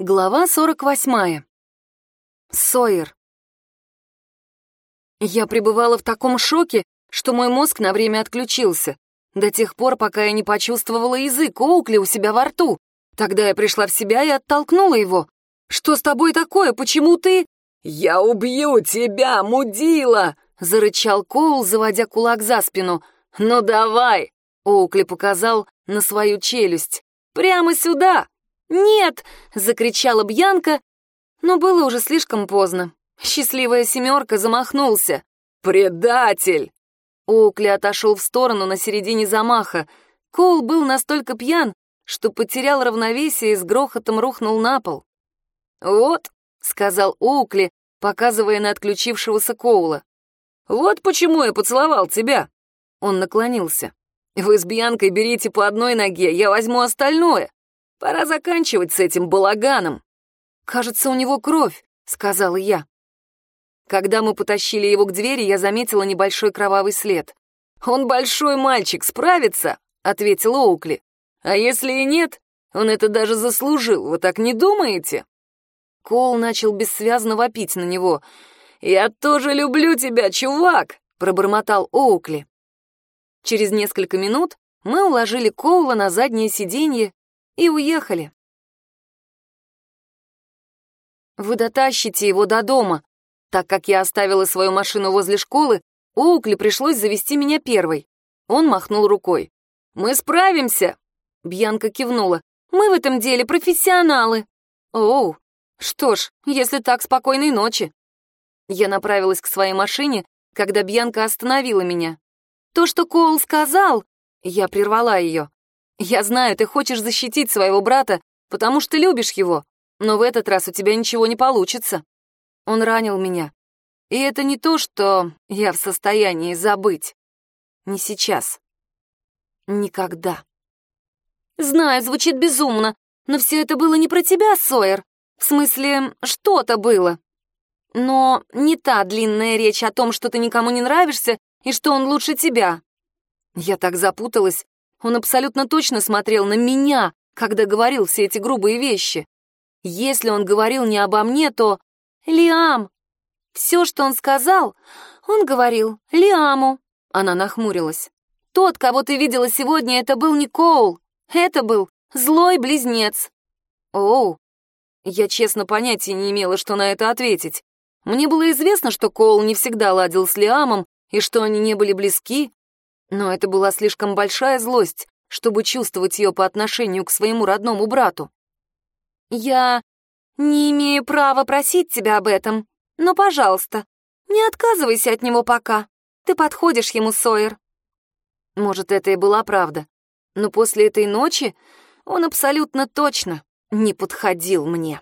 Глава 48. Сойер. Я пребывала в таком шоке, что мой мозг на время отключился, до тех пор, пока я не почувствовала язык Оукли у себя во рту. Тогда я пришла в себя и оттолкнула его. «Что с тобой такое? Почему ты...» «Я убью тебя, мудила!» — зарычал Коул, заводя кулак за спину. «Ну давай!» — Оукли показал на свою челюсть. «Прямо сюда!» «Нет!» — закричала Бьянка, но было уже слишком поздно. Счастливая семерка замахнулся. «Предатель!» Оукли отошел в сторону на середине замаха. Коул был настолько пьян, что потерял равновесие и с грохотом рухнул на пол. «Вот», — сказал Оукли, показывая на отключившегося Коула. «Вот почему я поцеловал тебя». Он наклонился. «Вы с Бьянкой берите по одной ноге, я возьму остальное. Пора заканчивать с этим балаганом. Кажется, у него кровь, сказала я. Когда мы потащили его к двери, я заметила небольшой кровавый след. «Он большой мальчик, справится», — ответил Оукли. «А если и нет, он это даже заслужил, вы так не думаете?» Кол начал бессвязно вопить на него. «Я тоже люблю тебя, чувак!» — пробормотал Оукли. Через несколько минут мы уложили Коула на заднее сиденье и уехали. Вы дотащите его до дома. Так как я оставила свою машину возле школы, Оукли пришлось завести меня первой. Он махнул рукой. «Мы справимся!» Бьянка кивнула. «Мы в этом деле профессионалы!» «Оу, что ж, если так, спокойной ночи!» Я направилась к своей машине, когда Бьянка остановила меня. «То, что Коул сказал...» Я прервала ее. Я знаю, ты хочешь защитить своего брата, потому что любишь его, но в этот раз у тебя ничего не получится. Он ранил меня. И это не то, что я в состоянии забыть. Не сейчас. Никогда. Знаю, звучит безумно, но все это было не про тебя, Сойер. В смысле, что-то было. Но не та длинная речь о том, что ты никому не нравишься и что он лучше тебя. Я так запуталась, он абсолютно точно смотрел на меня, когда говорил все эти грубые вещи. Если он говорил не обо мне, то... Лиам! Все, что он сказал, он говорил Лиаму. Она нахмурилась. Тот, кого ты видела сегодня, это был не Коул. Это был злой близнец. Оу. Я честно понятия не имела, что на это ответить. Мне было известно, что Коул не всегда ладил с Лиамом и что они не были близки, но это была слишком большая злость, чтобы чувствовать ее по отношению к своему родному брату. «Я не имею права просить тебя об этом, но, пожалуйста, не отказывайся от него пока. Ты подходишь ему, Сойер». Может, это и была правда, но после этой ночи он абсолютно точно не подходил мне.